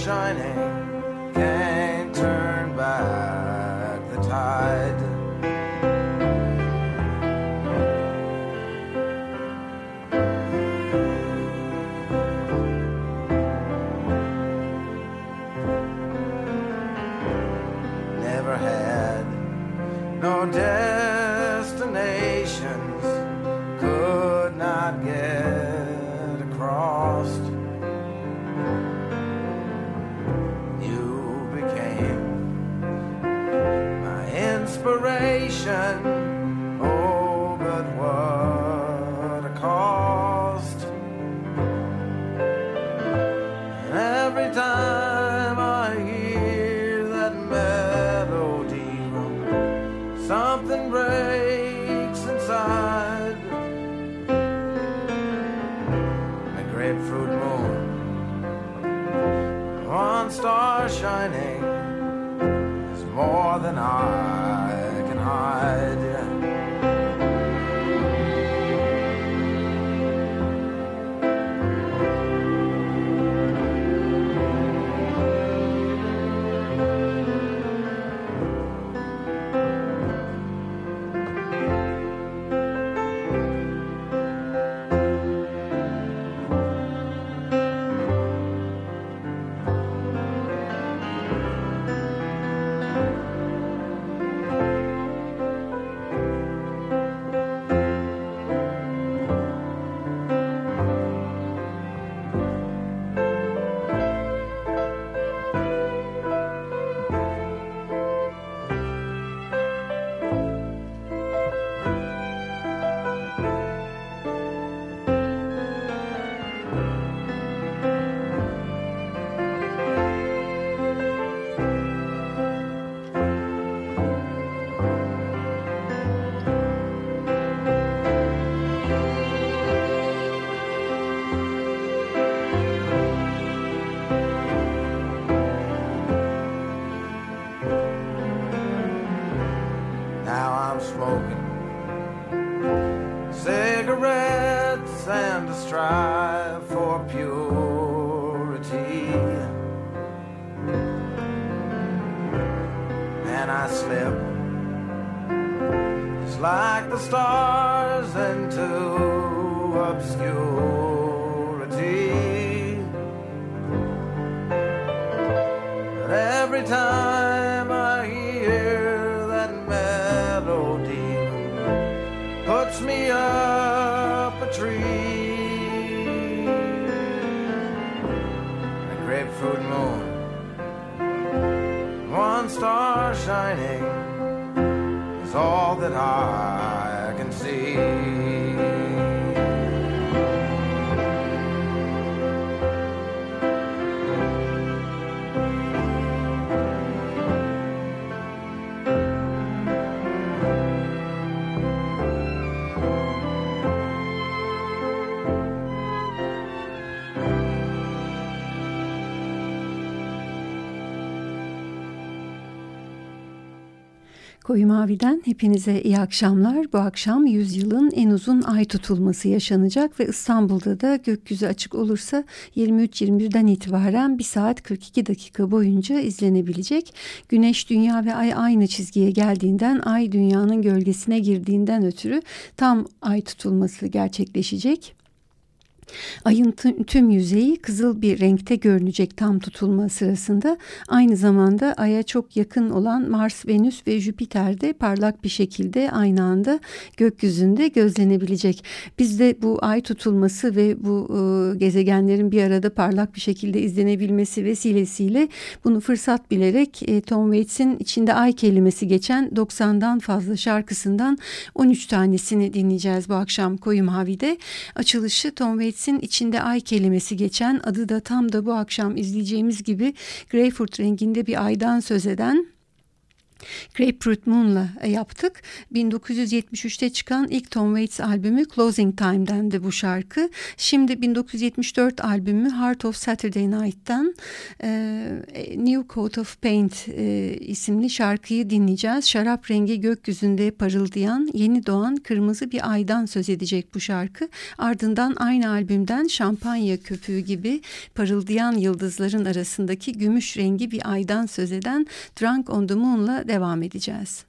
shining. Koyu Mavi'den hepinize iyi akşamlar. Bu akşam yüzyılın en uzun ay tutulması yaşanacak ve İstanbul'da da gökyüzü açık olursa 23-21'den itibaren 1 saat 42 dakika boyunca izlenebilecek. Güneş, Dünya ve Ay aynı çizgiye geldiğinden Ay Dünya'nın gölgesine girdiğinden ötürü tam ay tutulması gerçekleşecek. Ayın tüm yüzeyi kızıl bir renkte görünecek tam tutulma sırasında. Aynı zamanda Ay'a çok yakın olan Mars, Venüs ve Jüpiter de parlak bir şekilde aynı anda gökyüzünde gözlenebilecek. Biz de bu ay tutulması ve bu e, gezegenlerin bir arada parlak bir şekilde izlenebilmesi vesilesiyle bunu fırsat bilerek e, Tom Waits'in içinde ay kelimesi geçen 90'dan fazla şarkısından 13 tanesini dinleyeceğiz bu akşam Koyu Mavi'de. Açılışı Tom Waits Yeats'in içinde ay kelimesi geçen adı da tam da bu akşam izleyeceğimiz gibi greyfurt renginde bir aydan söz eden Grapefruit Moon'la e, yaptık. 1973'te çıkan ilk Tom Waits albümü Closing Time'den de bu şarkı. Şimdi 1974 albümü Heart of Saturday Night'tan e, New Coat of Paint e, isimli şarkıyı dinleyeceğiz. Şarap rengi gökyüzünde parıldayan yeni doğan kırmızı bir aydan söz edecek bu şarkı. Ardından aynı albümden şampanya köpüğü gibi parıldayan yıldızların arasındaki gümüş rengi bir aydan söz eden Drunk on the Moon'la devam edeceğiz.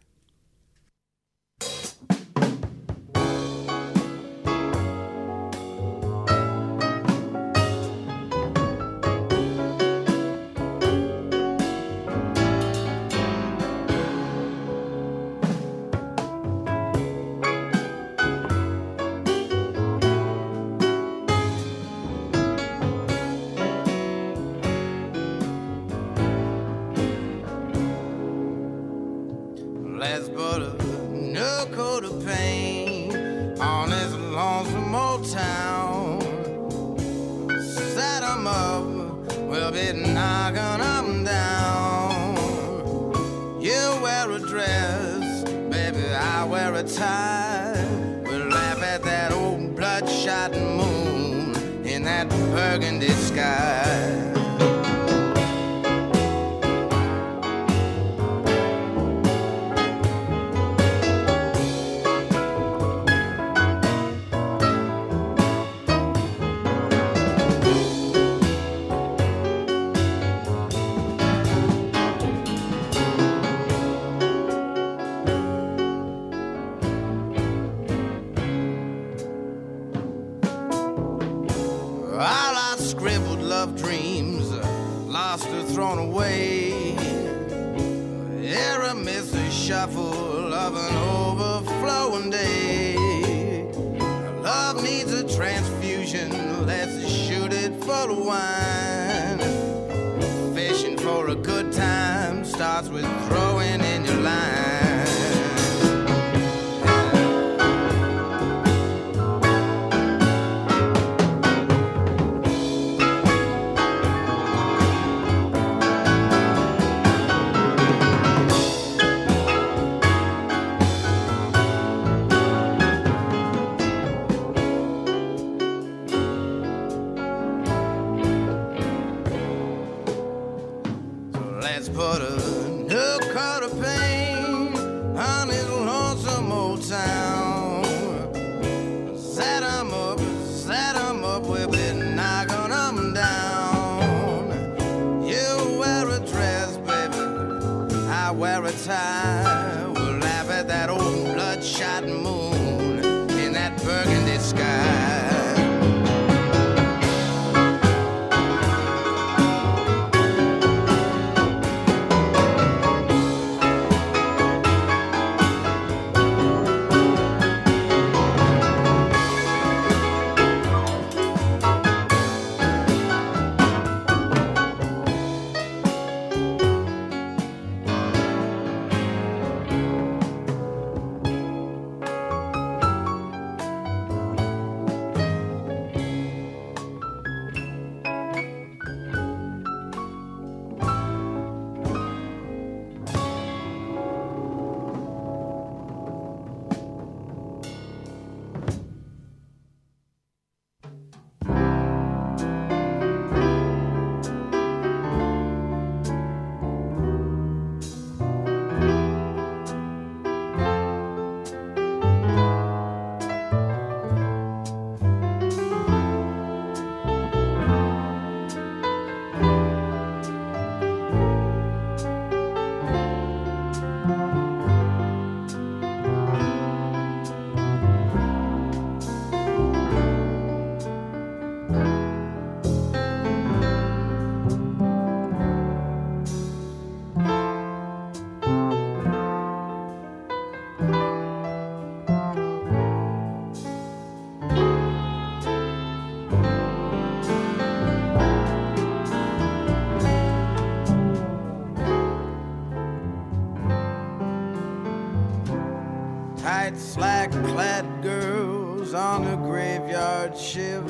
Clad girls on a graveyard shift.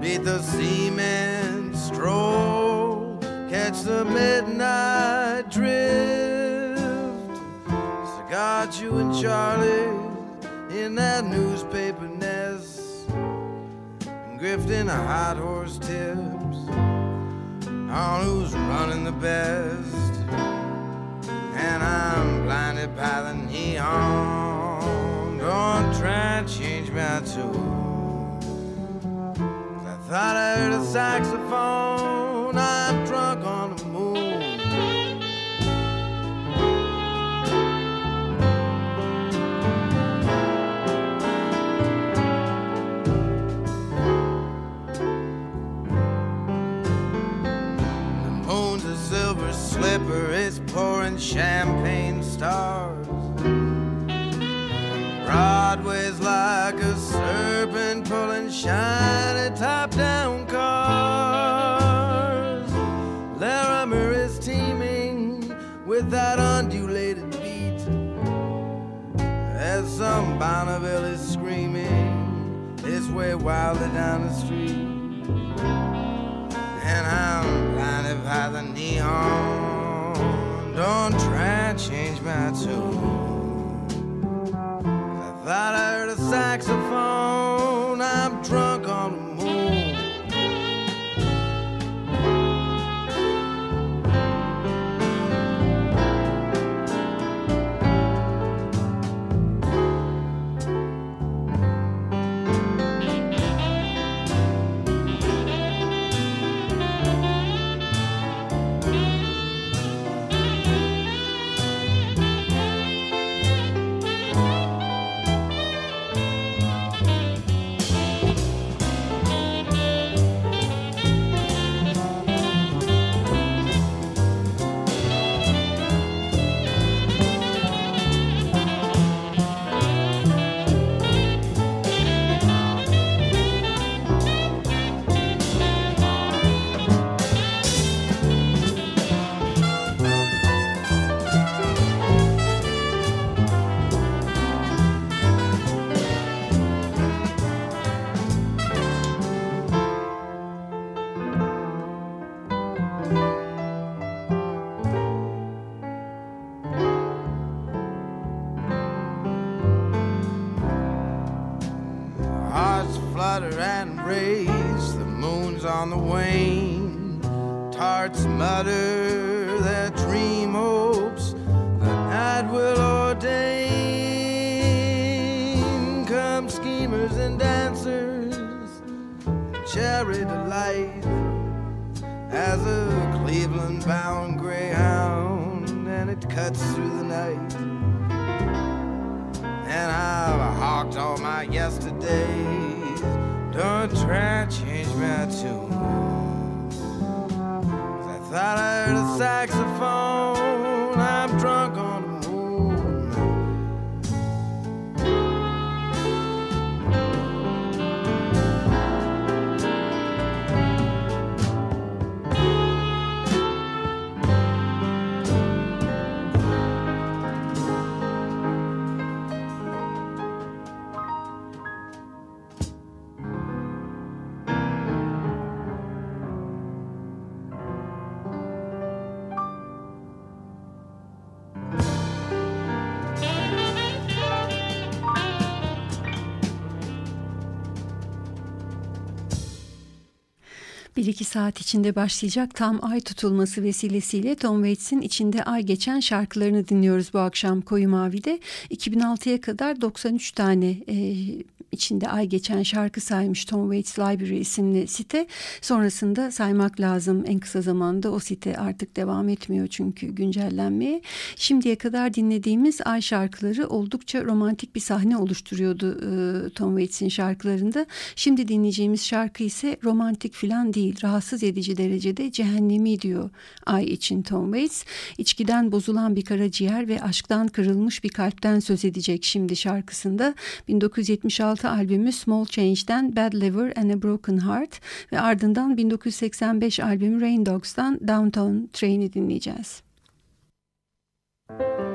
Beat the seamen stroll, catch the midnight drift. So got you and Charlie in that newspaper nest, and grifting a hot horse tips on who's running the best. And I'm blinded by the neon. Don't try and change my tune. I thought I heard a saxophone. I'm drunk on the moon. The moon's a silver slipper, it's pouring champagne stars. Broadway's like a serpent pulling shiny top down cars. Larimer is teeming with that undulated beat. As some Bonneville is screaming its way wildly down the street. And I'm blinded by the neon. Don't try and change my tune. I heard a saxophone. Schemers and dancers, cherry delight as a Cleveland bound greyhound, and it cuts through the night. And I've hawked all my yesterdays. Don't try and change my tune. 'Cause I thought I heard a saxophone. 1-2 saat içinde başlayacak tam ay tutulması vesilesiyle Tom Waits'in içinde ay geçen şarkılarını dinliyoruz bu akşam Koyu Mavi'de. 2006'ya kadar 93 tane e, içinde ay geçen şarkı saymış Tom Waits Library isimli site. Sonrasında saymak lazım en kısa zamanda o site artık devam etmiyor çünkü güncellenmeye. Şimdiye kadar dinlediğimiz ay şarkıları oldukça romantik bir sahne oluşturuyordu e, Tom Waits'in şarkılarında. Şimdi dinleyeceğimiz şarkı ise romantik falan değil rahatsız edici derecede cehennemi diyor ay için Tom Waits. İçkiden bozulan bir karaciğer ve aşktan kırılmış bir kalpten söz edecek şimdi şarkısında. 1976 albümü Small Change'den Bad Liver and a Broken Heart ve ardından 1985 albümü Rain Dogs'tan Downtown Train'i dinleyeceğiz. Müzik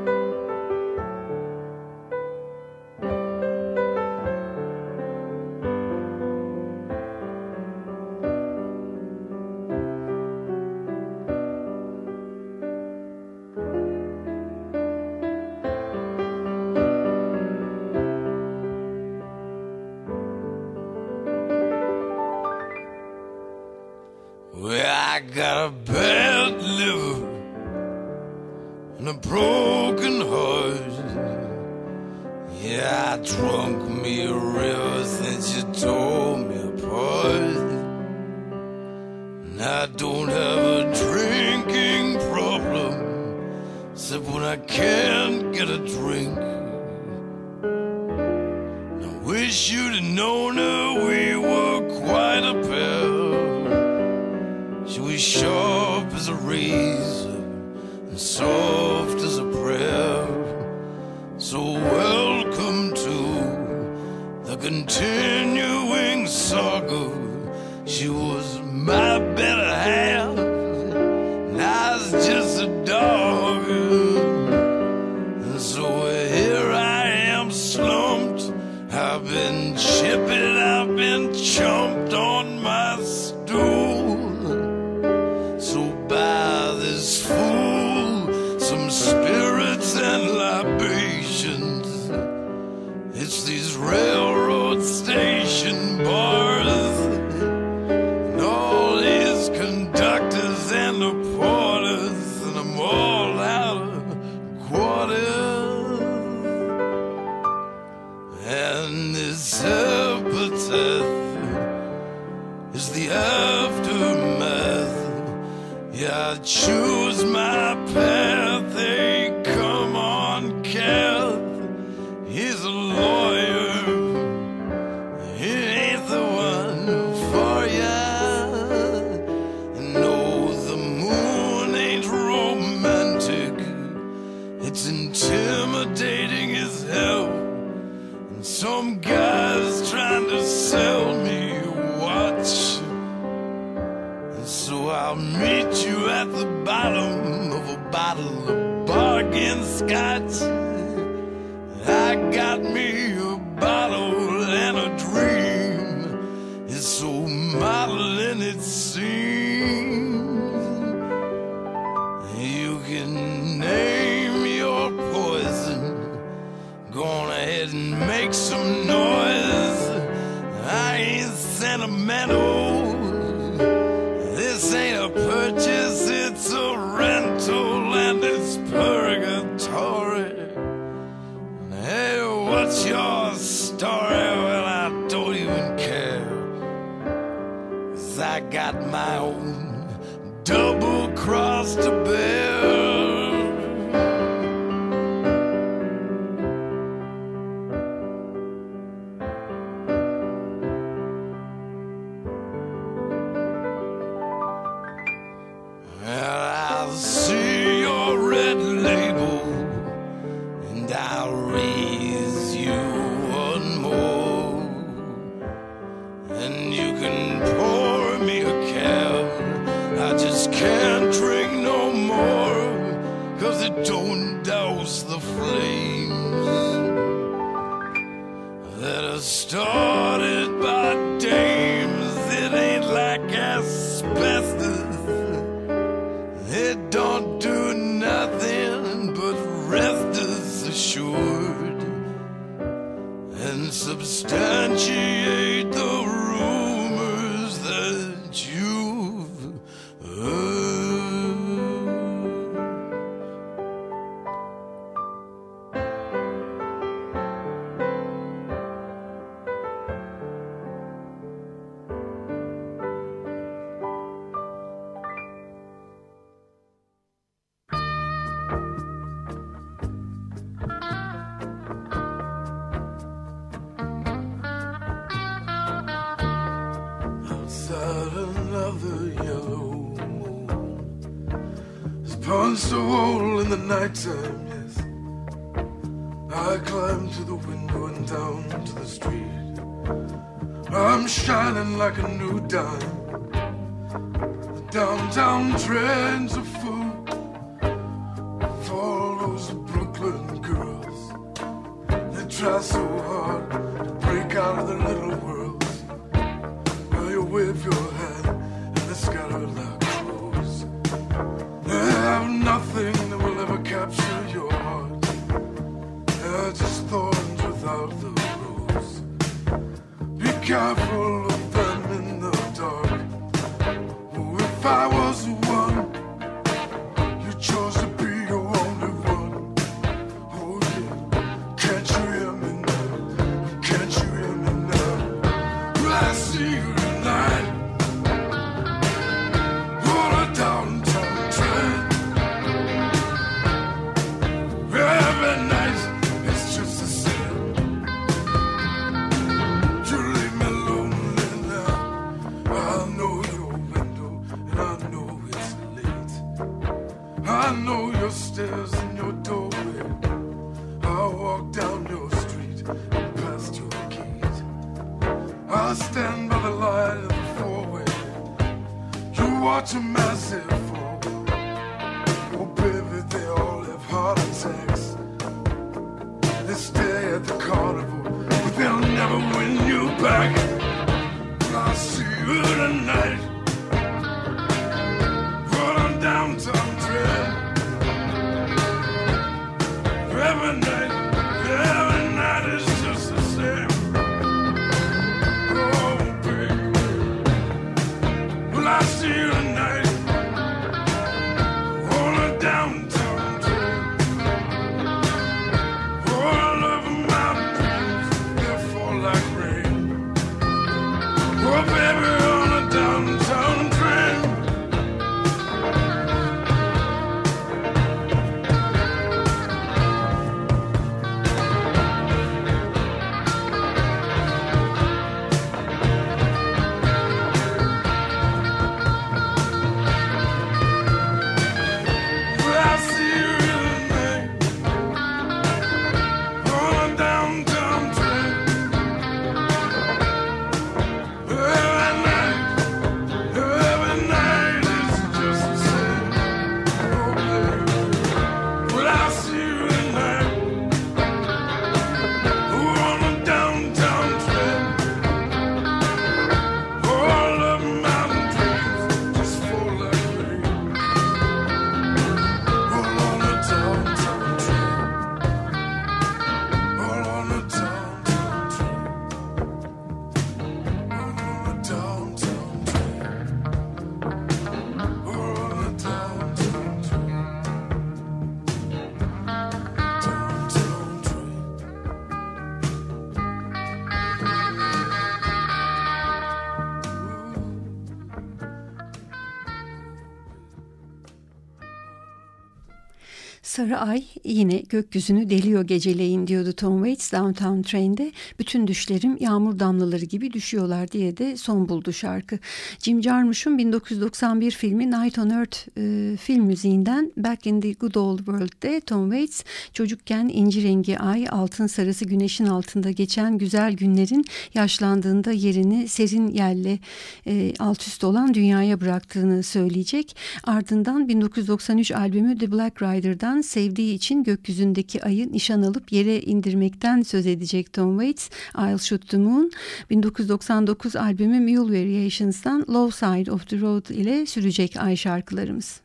når det yine gökyüzünü deliyor geceleyin diyordu Tom Waits Downtown Train'de. Bütün düşlerim yağmur damlaları gibi düşüyorlar diye de son buldu şarkı. Jim Jarmusch'un 1991 filmi Night on Earth e, film müziğinden Back in the Good Old World'de Tom Waits çocukken inci rengi ay, altın sarısı güneşin altında geçen güzel günlerin yaşlandığında yerini serin yerle e, alt üst olan dünyaya bıraktığını söyleyecek. Ardından 1993 albümü The Black Rider'dan sevdiği için gökyüzündeki ayı nişan alıp yere indirmekten söz edecek Tom Waits. I'll Shoot the Moon 1999 albümü Mule Variations'tan Low Side of the Road ile sürecek ay şarkılarımız.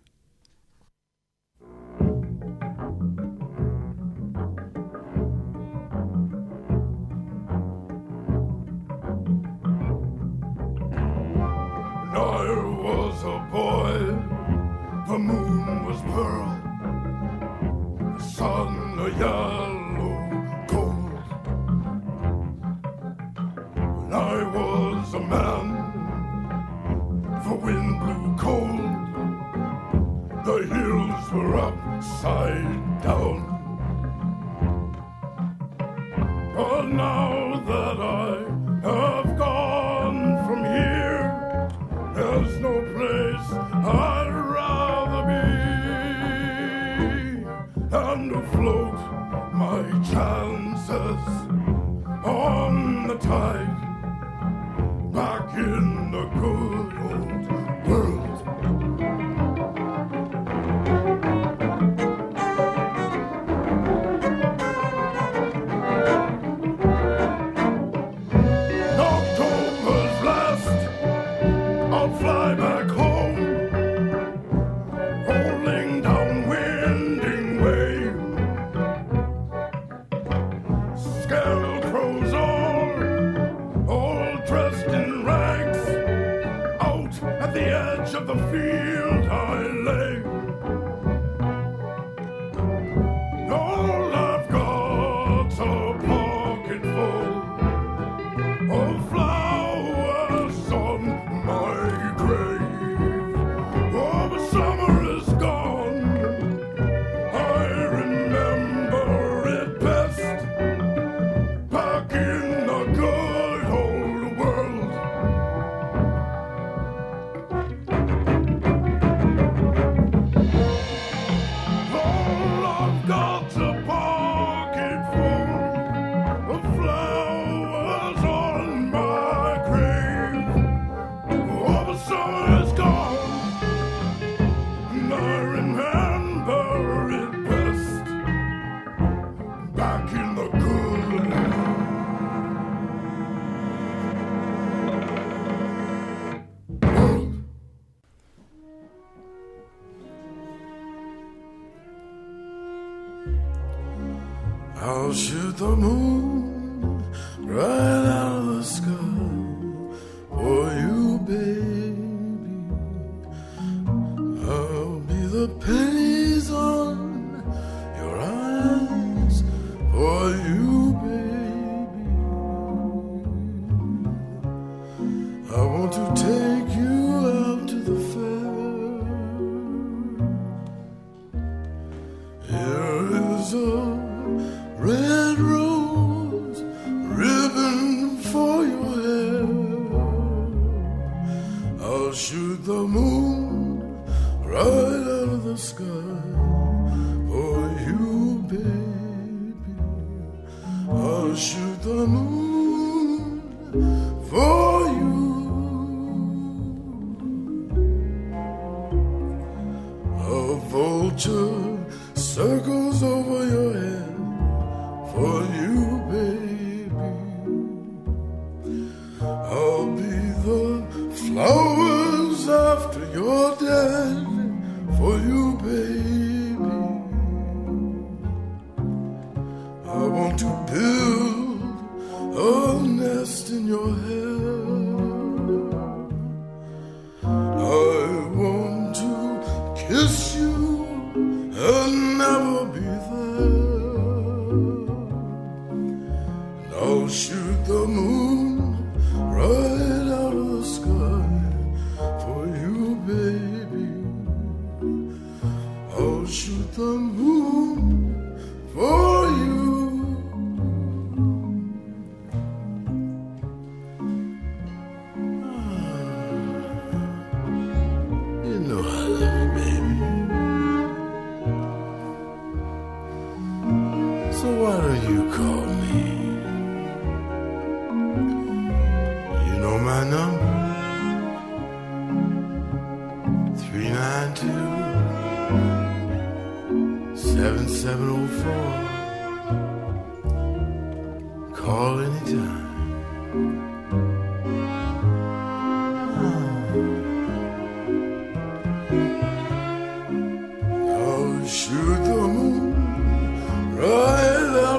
I was a boy, the moon yellow gold. When I was a man, the wind blew cold. The hills were upside down. But now chances on the tide back in the good old Oh! the moon.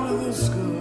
out of the school.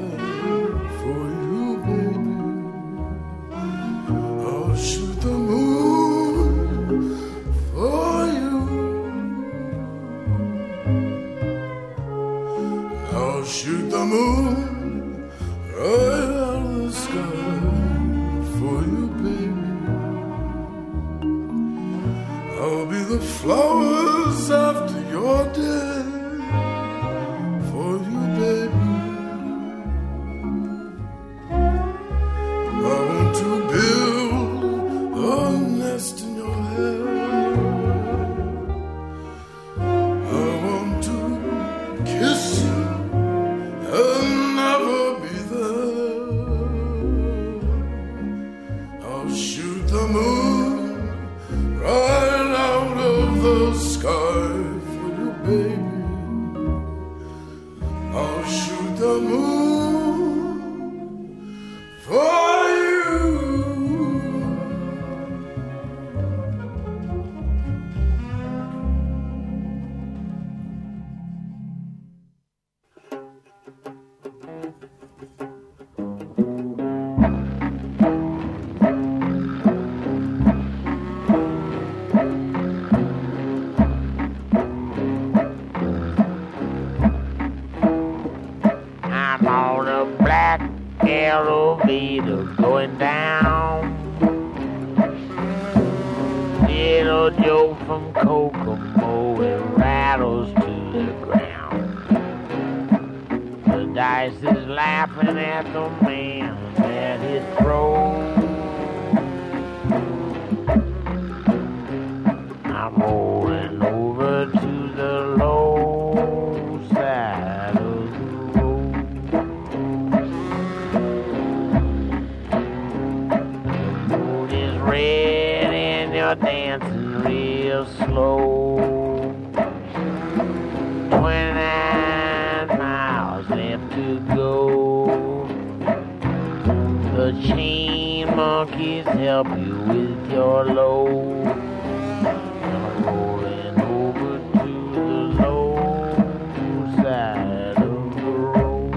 guys is laughing at the man that is thrown. I'm rolling over to the low side of the road. The moon is red and you're dancing real slow. more low. Over to the low side of the road.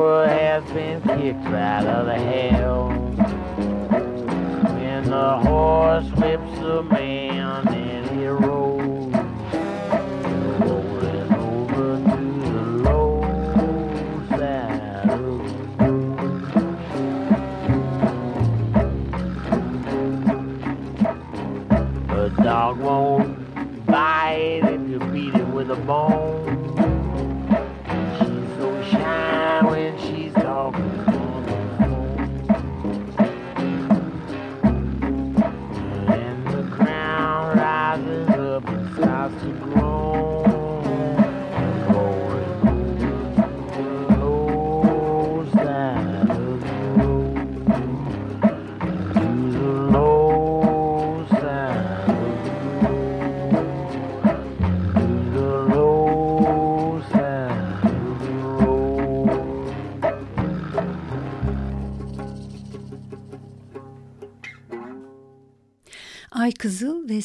Flapper has been kicked out of hell. When the horse whips the man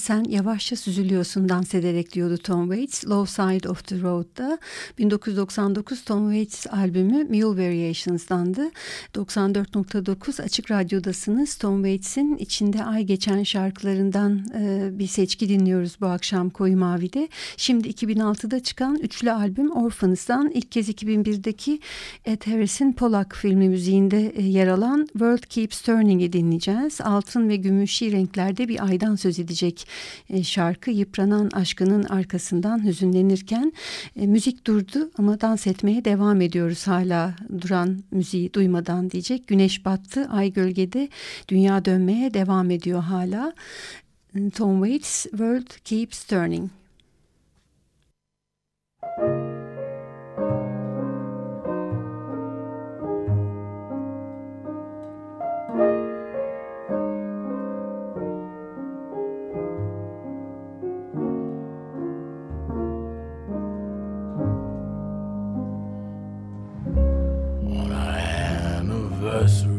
sen yavaşça süzülüyorsun dans ederek diyordu Tom Waits Low Side of the Road'da. 1999 Tom Waits albümü Mule Variations'dandı. 94.9 Açık Radyo'dasınız. Tom Waits'in içinde ay geçen şarkılarından e, bir seçki dinliyoruz bu akşam Koyu Mavi'de. Şimdi 2006'da çıkan üçlü albüm Orphans'dan ilk kez 2001'deki Ed Harris'in Polak filmi müziğinde e, yer alan World Keeps Turning'i dinleyeceğiz. Altın ve gümüşi renklerde bir aydan söz edecek e, şarkı yıpranan aşkının arkasından hüzünlenirken e, müzik durdu ama dans etmeye devam ediyoruz hala duran müziği duymadan diyecek. Güneş battı, ay gölgede, dünya dönmeye devam ediyor hala. Tom Waits, World Keeps Turning. Yes.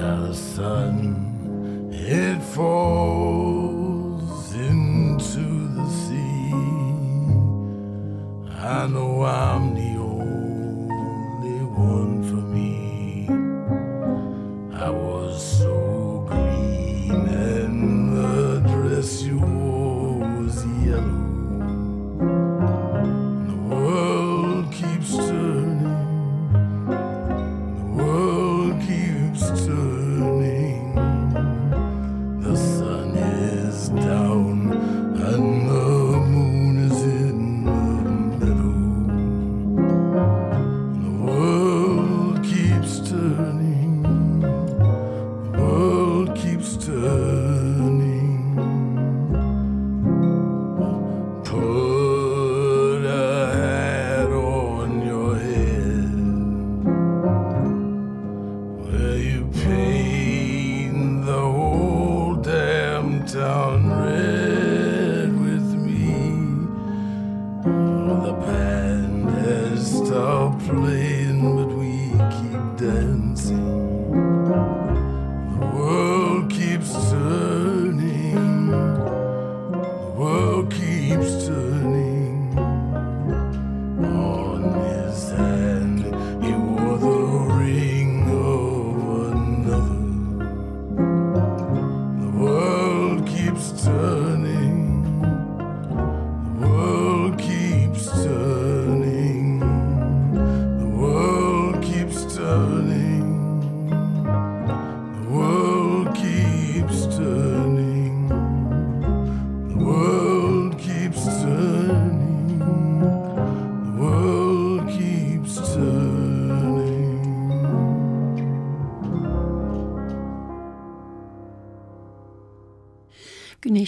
Now the sun it falls into the sea. I know I'm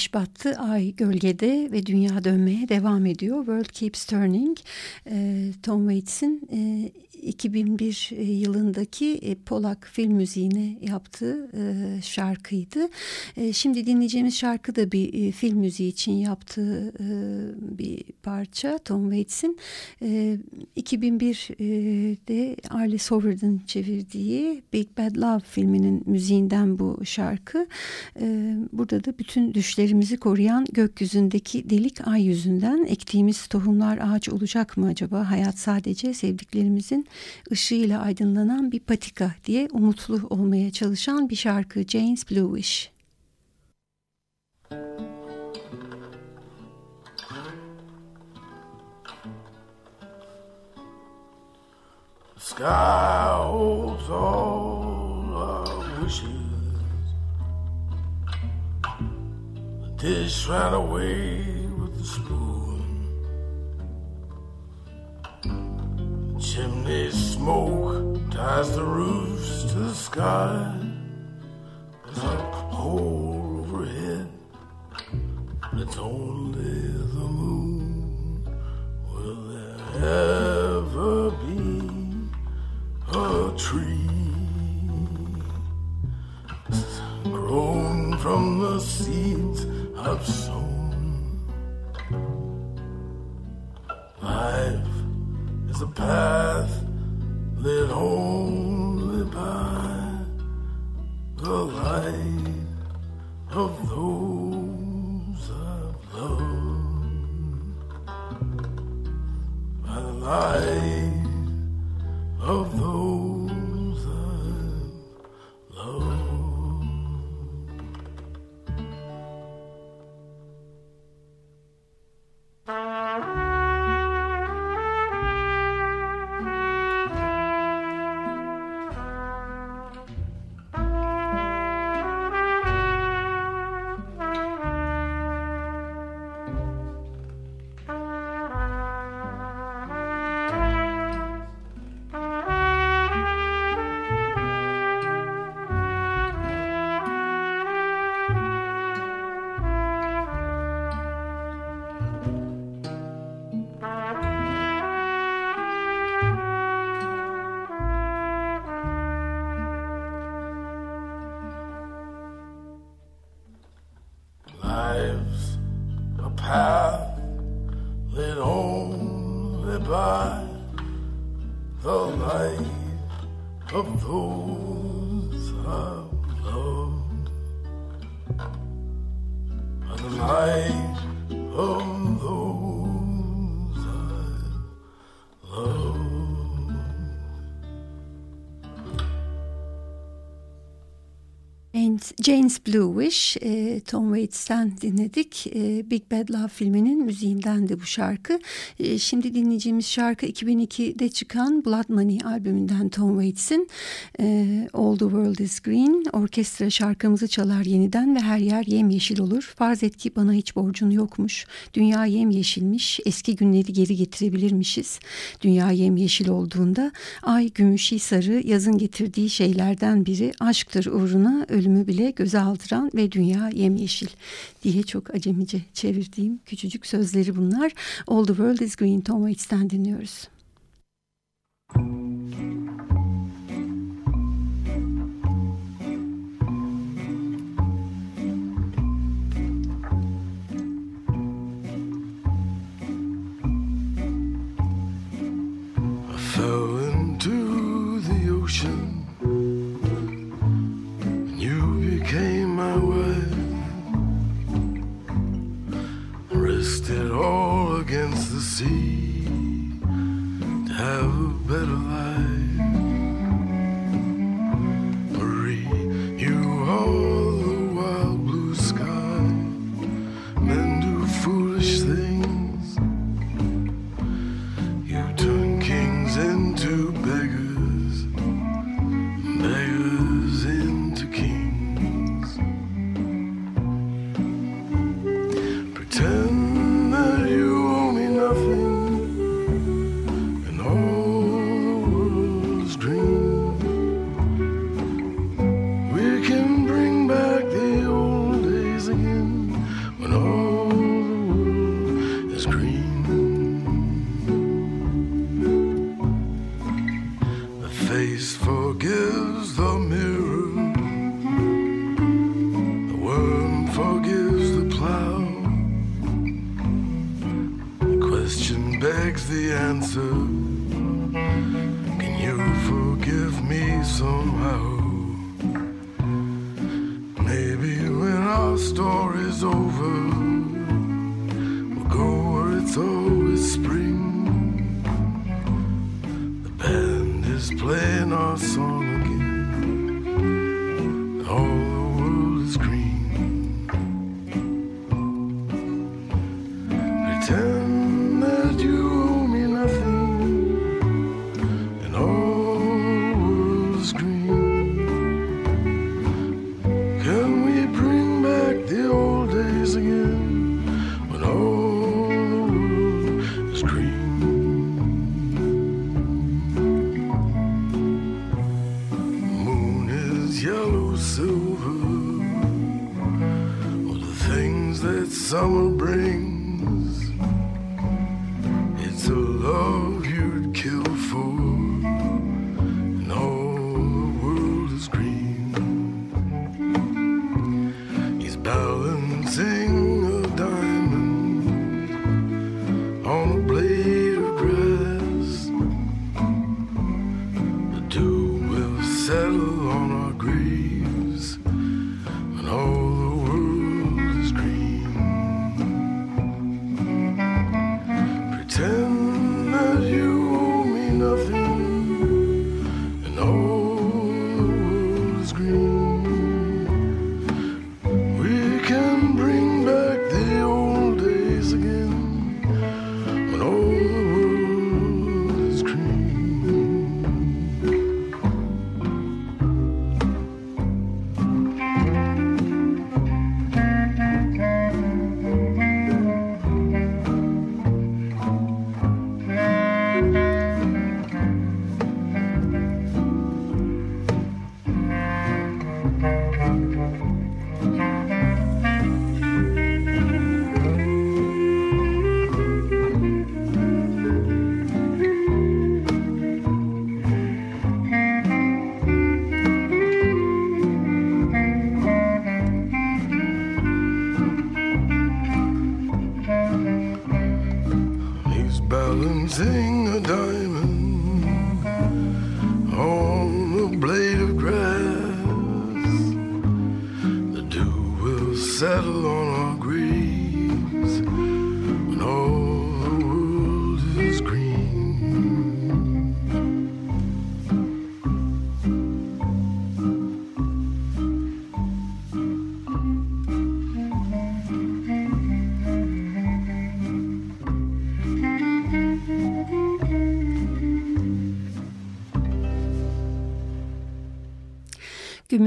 Güneş battı, ay gölgede ve dünya dönmeye devam ediyor. World Keeps Turning, e, Tom Waits'in e, 2001 e, yılındaki e, Polak film müziğine yaptığı e, şarkıydı. Şimdi dinleyeceğimiz şarkı da bir film müziği için yaptığı bir parça Tom Waits'in. 2001'de Arlie Howard'ın çevirdiği Big Bad Love filminin müziğinden bu şarkı. Burada da bütün düşlerimizi koruyan gökyüzündeki delik ay yüzünden ektiğimiz tohumlar ağaç olacak mı acaba? Hayat sadece sevdiklerimizin ışığıyla aydınlanan bir patika diye umutlu olmaya çalışan bir şarkı James Bluish. sky holds all our wishes. Dish ran away with the spoon. Chimney smoke ties the roofs to the sky. There's a hole overhead, it's only the moon. Will there ever be a tree grown from the seeds I've sown? A path lit only by the light of those Jane's Blue Wish, e, Tom Waits'ten dinledik. E, Big Bad Love filminin müziğinden de bu şarkı. E, şimdi dinleyeceğimiz şarkı 2002'de çıkan Blood Money albümünden Tom Waits'in e, All the World is Green. Orkestra şarkımızı çalar yeniden ve her yer yemyeşil olur. Farz et ki bana hiç borcun yokmuş. Dünya yemyeşilmiş, eski günleri geri getirebilirmişiz. Dünya yemyeşil olduğunda ay gümüşi sarı yazın getirdiği şeylerden biri aşktır uğruna ölümü bile göze aldıran ve dünya yemyeşil diye çok acemice çevirdiğim küçücük sözleri bunlar. All the World is Green Tom Waits'ten dinliyoruz. where see to have a better life.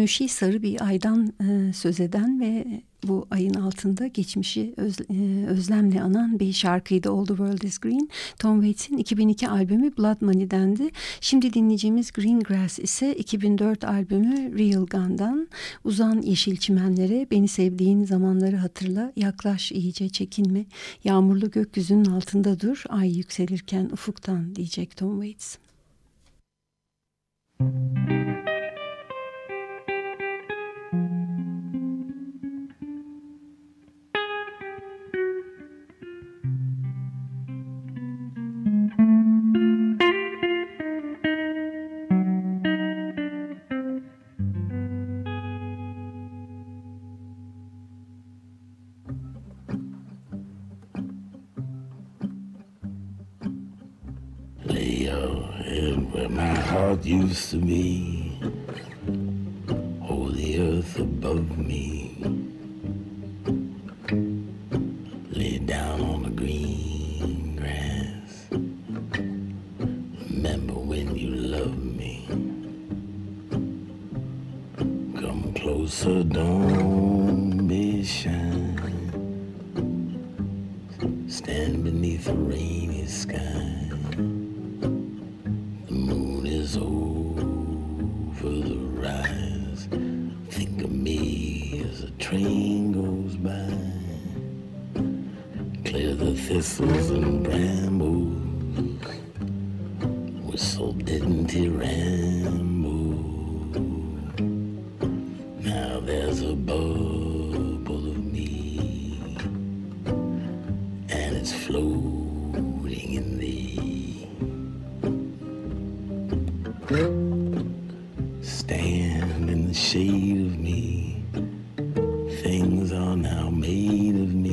Münşi Sarı bir aydan e, söz eden ve bu ayın altında geçmişi öz, e, özlemle anan bir şarkıydı All the World is Green. Tom Waits'in 2002 albümü Blood Money dendi. Şimdi dinleyeceğimiz Green Grass ise 2004 albümü Real Gun'dan. Uzan yeşil çimenlere, beni sevdiğin zamanları hatırla, yaklaş iyice çekinme. Yağmurlu gökyüzünün altında dur, ay yükselirken ufuktan diyecek Tom Waits. Müzik used to be. Oh, the earth above me. Floating in thee. Stand in the shade of me. Things are now made of me.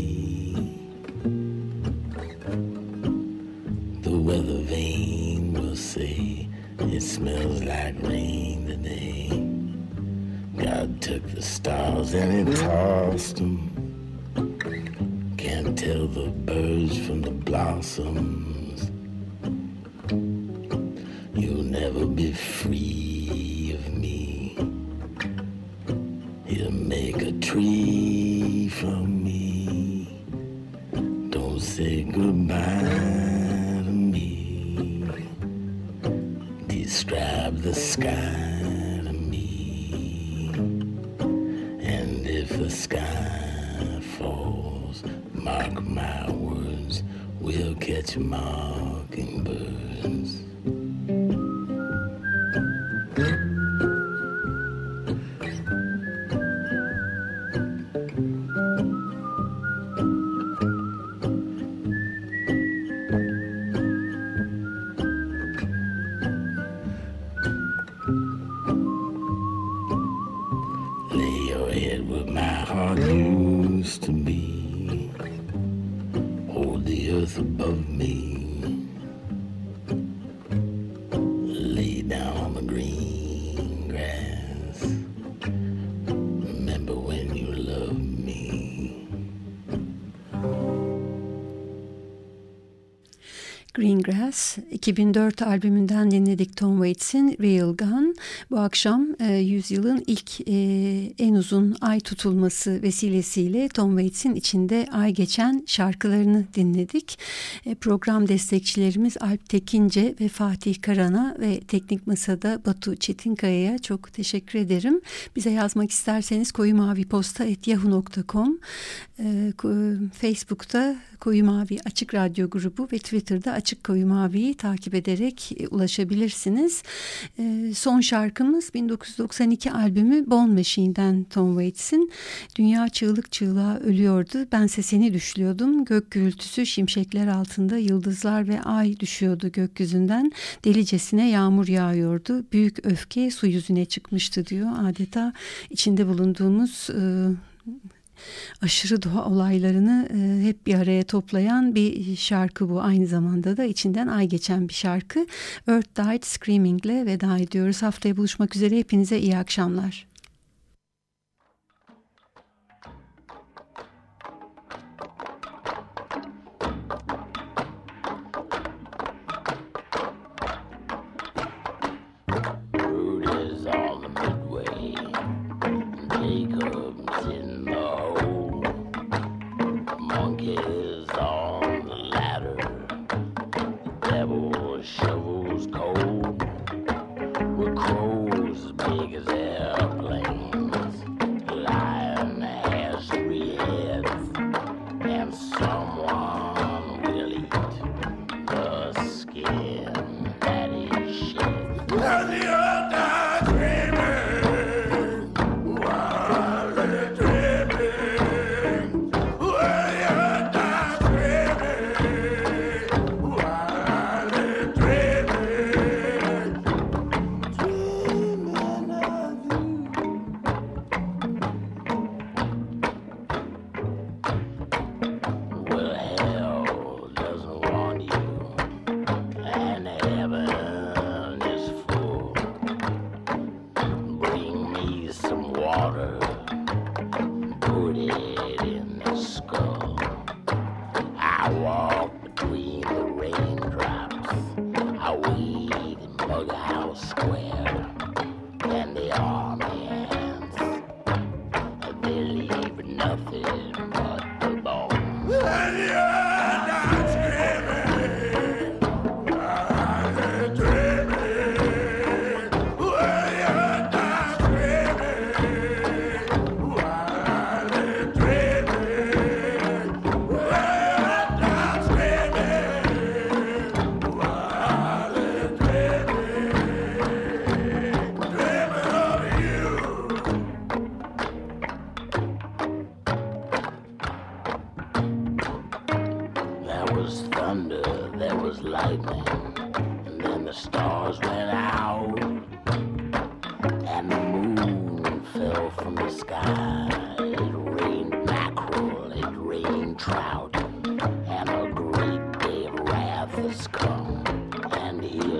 Greengrass 2004 albümünden dinledik Tom Waits'in Real Gun. Bu akşam e, yüzyılın ilk e, en uzun ay tutulması vesilesiyle Tom Waits'in içinde ay geçen şarkılarını dinledik. E, program destekçilerimiz Alp Tekince ve Fatih Karan'a ve Teknik Masa'da Batu Çetinkaya'ya çok teşekkür ederim. Bize yazmak isterseniz koyumaviposta.yahoo.com e, Facebook'ta Koyu Mavi Açık Radyo grubu ve Twitter'da Açık Koyu Mavi'yi takip ederek e, ulaşabilirsiniz. E, son şarkımız 1992 albümü Bone Machine'den Tom Waits'in Dünya çığlık çığlığa ölüyordu. Ben sesini düşlüyordum. Gök gürültüsü şimşekler altında yıldızlar ve ay düşüyordu gökyüzünden. Delicesine yağmur yağıyordu. Büyük öfke su yüzüne çıkmıştı diyor. Adeta içinde bulunduğumuz e, aşırı doğa olaylarını e, hep bir araya toplayan bir şarkı bu. Aynı zamanda da içinden ay geçen bir şarkı. Earth Died Screaming'le veda ediyoruz. Haftaya buluşmak üzere. Hepinize iyi akşamlar. Yeah.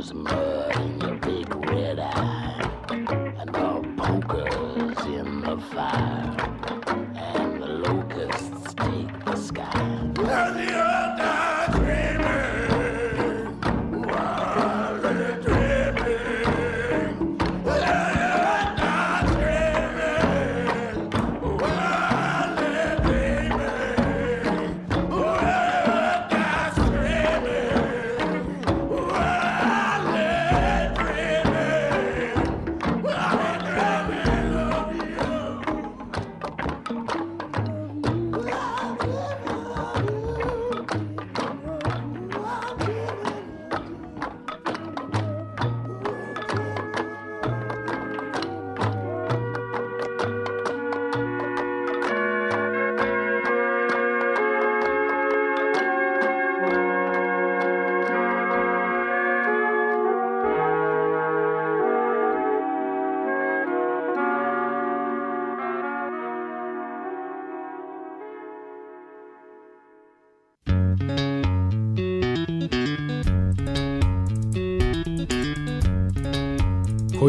was mud in your big red eye.